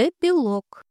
Эпилог.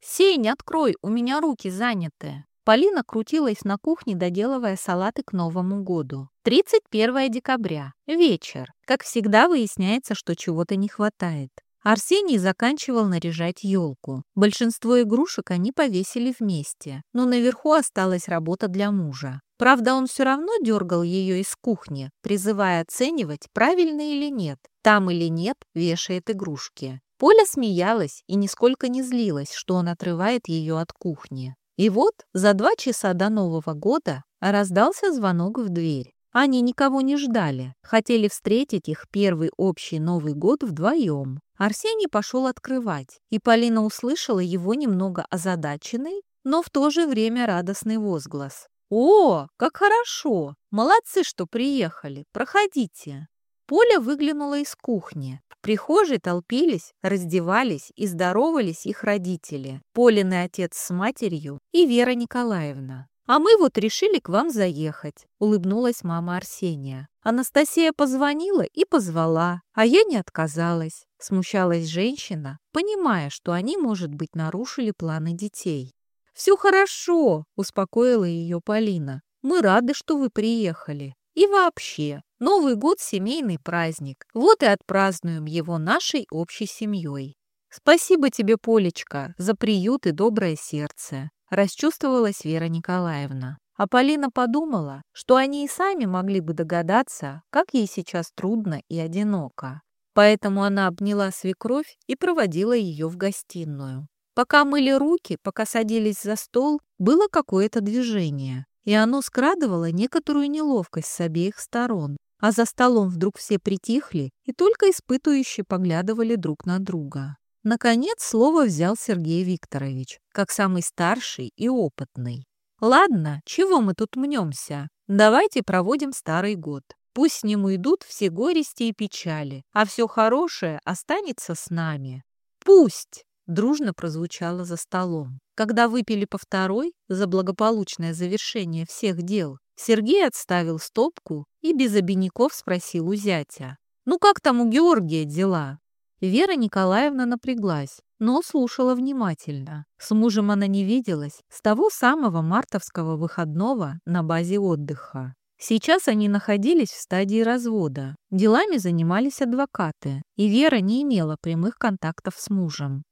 «Сень, открой, у меня руки заняты». Полина крутилась на кухне, доделывая салаты к Новому году. 31 декабря. Вечер. Как всегда выясняется, что чего-то не хватает. Арсений заканчивал наряжать елку. Большинство игрушек они повесили вместе, но наверху осталась работа для мужа. Правда, он все равно дергал ее из кухни, призывая оценивать, правильно или нет. Там или нет вешает игрушки. Поля смеялась и нисколько не злилась, что он отрывает ее от кухни. И вот за два часа до Нового года раздался звонок в дверь. Они никого не ждали, хотели встретить их первый общий Новый год вдвоем. Арсений пошел открывать, и Полина услышала его немного озадаченный, но в то же время радостный возглас. «О, как хорошо! Молодцы, что приехали! Проходите!» Поля выглянула из кухни. Прихожей толпились, раздевались и здоровались их родители. Полины отец с матерью и Вера Николаевна. «А мы вот решили к вам заехать», — улыбнулась мама Арсения. Анастасия позвонила и позвала, а я не отказалась. Смущалась женщина, понимая, что они, может быть, нарушили планы детей. «Все хорошо», — успокоила ее Полина. «Мы рады, что вы приехали. И вообще, Новый год – семейный праздник. Вот и отпразднуем его нашей общей семьей. Спасибо тебе, Полечка, за приют и доброе сердце. Расчувствовалась Вера Николаевна. А Полина подумала, что они и сами могли бы догадаться, как ей сейчас трудно и одиноко. Поэтому она обняла свекровь и проводила ее в гостиную. Пока мыли руки, пока садились за стол, было какое-то движение, и оно скрадывало некоторую неловкость с обеих сторон а за столом вдруг все притихли и только испытующе поглядывали друг на друга. Наконец слово взял Сергей Викторович, как самый старший и опытный. «Ладно, чего мы тут мнемся? Давайте проводим старый год. Пусть с ним уйдут все горести и печали, а все хорошее останется с нами. Пусть!» дружно прозвучало за столом. Когда выпили по второй, за благополучное завершение всех дел, Сергей отставил стопку и без обиняков спросил у зятя. «Ну как там у Георгия дела?» Вера Николаевна напряглась, но слушала внимательно. С мужем она не виделась с того самого мартовского выходного на базе отдыха. Сейчас они находились в стадии развода. Делами занимались адвокаты, и Вера не имела прямых контактов с мужем.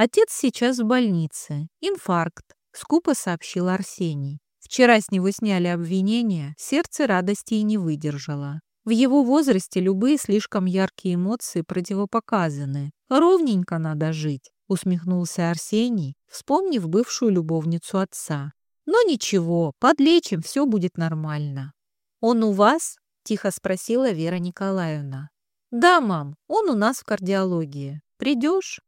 Отец сейчас в больнице. Инфаркт, скупо сообщил Арсений. Вчера с него сняли обвинения, сердце радости и не выдержало. В его возрасте любые слишком яркие эмоции противопоказаны. Ровненько надо жить, усмехнулся Арсений, вспомнив бывшую любовницу отца. Но ничего, подлечим, все будет нормально. Он у вас? Тихо спросила Вера Николаевна. Да, мам, он у нас в кардиологии. Придешь?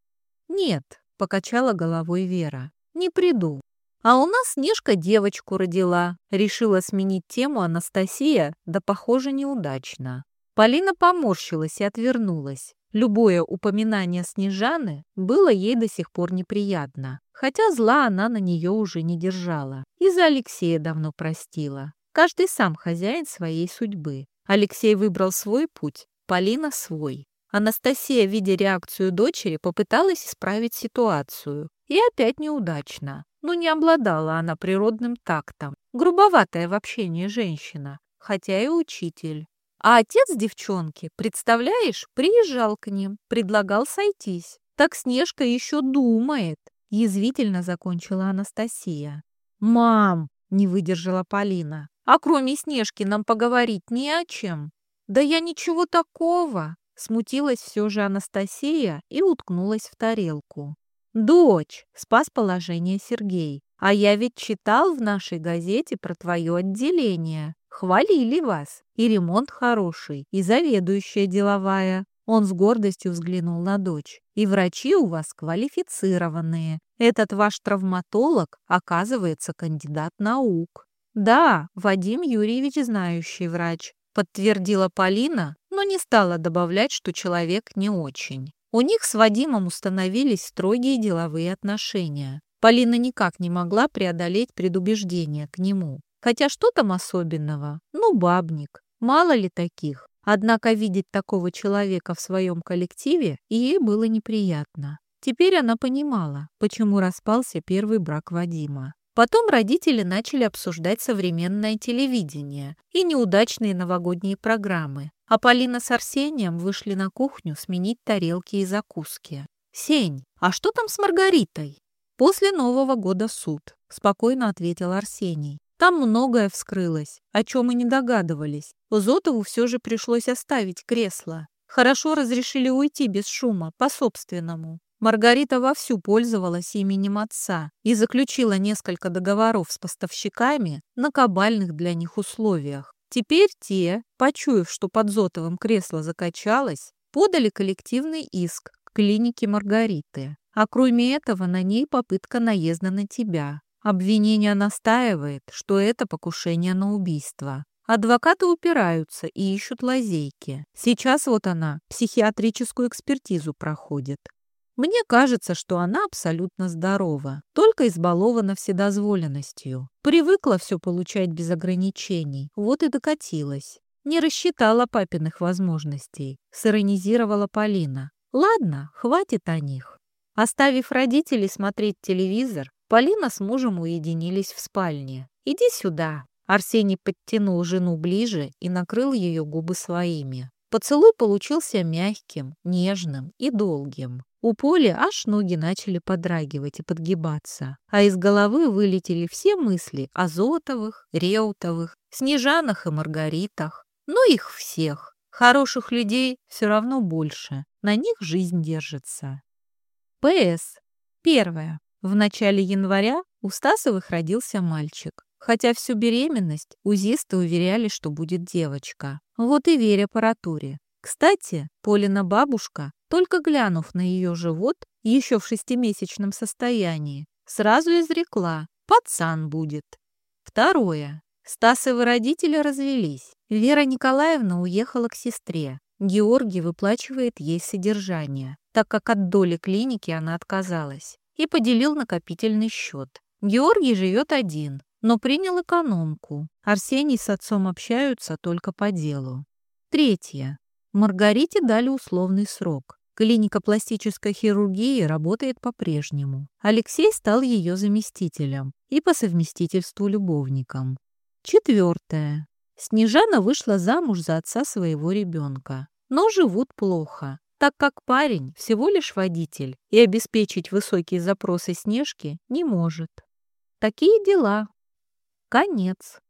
Нет, покачала головой Вера. Не приду. А у нас Снежка девочку родила. Решила сменить тему Анастасия, да, похоже, неудачно. Полина поморщилась и отвернулась. Любое упоминание Снежаны было ей до сих пор неприятно, хотя зла она на нее уже не держала. И за Алексея давно простила. Каждый сам хозяин своей судьбы. Алексей выбрал свой путь, Полина свой. Анастасия, видя реакцию дочери, попыталась исправить ситуацию. И опять неудачно. Но не обладала она природным тактом. Грубоватая в общении женщина, хотя и учитель. А отец девчонки, представляешь, приезжал к ним, предлагал сойтись. Так Снежка еще думает, язвительно закончила Анастасия. «Мам!» — не выдержала Полина. «А кроме Снежки нам поговорить не о чем». «Да я ничего такого!» Смутилась все же Анастасия и уткнулась в тарелку. «Дочь!» — спас положение Сергей. «А я ведь читал в нашей газете про твое отделение. Хвалили вас. И ремонт хороший, и заведующая деловая». Он с гордостью взглянул на дочь. «И врачи у вас квалифицированные. Этот ваш травматолог, оказывается, кандидат наук». «Да, Вадим Юрьевич знающий врач», подтвердила Полина, но не стала добавлять, что человек не очень. У них с Вадимом установились строгие деловые отношения. Полина никак не могла преодолеть предубеждение к нему. Хотя что там особенного? Ну, бабник. Мало ли таких. Однако видеть такого человека в своем коллективе ей было неприятно. Теперь она понимала, почему распался первый брак Вадима. Потом родители начали обсуждать современное телевидение и неудачные новогодние программы, а Полина с Арсением вышли на кухню сменить тарелки и закуски. «Сень, а что там с Маргаритой?» «После Нового года суд», — спокойно ответил Арсений. «Там многое вскрылось, о чем мы не догадывались. Зотову все же пришлось оставить кресло. Хорошо разрешили уйти без шума, по-собственному. Маргарита вовсю пользовалась именем отца и заключила несколько договоров с поставщиками на кабальных для них условиях. Теперь те, почуяв, что под Зотовым кресло закачалось, подали коллективный иск к клинике Маргариты. А кроме этого на ней попытка наезда на тебя. Обвинение настаивает, что это покушение на убийство. Адвокаты упираются и ищут лазейки. Сейчас вот она психиатрическую экспертизу проходит. Мне кажется, что она абсолютно здорова, только избалована вседозволенностью. Привыкла все получать без ограничений, вот и докатилась. Не рассчитала папиных возможностей, сиронизировала Полина. Ладно, хватит о них. Оставив родителей смотреть телевизор, Полина с мужем уединились в спальне. «Иди сюда», Арсений подтянул жену ближе и накрыл ее губы своими. Поцелуй получился мягким, нежным и долгим. У Поли аж ноги начали подрагивать и подгибаться, а из головы вылетели все мысли о Зотовых, Реутовых, Снежанах и Маргаритах. Ну их всех. Хороших людей все равно больше. На них жизнь держится. П.С. Первое. В начале января у Стасовых родился мальчик. Хотя всю беременность узисты уверяли, что будет девочка. Вот и верь аппаратуре. Кстати, Полина бабушка, только глянув на ее живот, еще в шестимесячном состоянии, сразу изрекла «пацан будет». Второе. Стасовы родители развелись. Вера Николаевна уехала к сестре. Георгий выплачивает ей содержание, так как от доли клиники она отказалась, и поделил накопительный счет. Георгий живет один, но принял экономку. Арсений с отцом общаются только по делу. Третье. Маргарите дали условный срок. Клиника пластической хирургии работает по-прежнему. Алексей стал ее заместителем и по совместительству любовником. Четвертое. Снежана вышла замуж за отца своего ребенка. Но живут плохо, так как парень всего лишь водитель и обеспечить высокие запросы Снежки не может. Такие дела. Конец.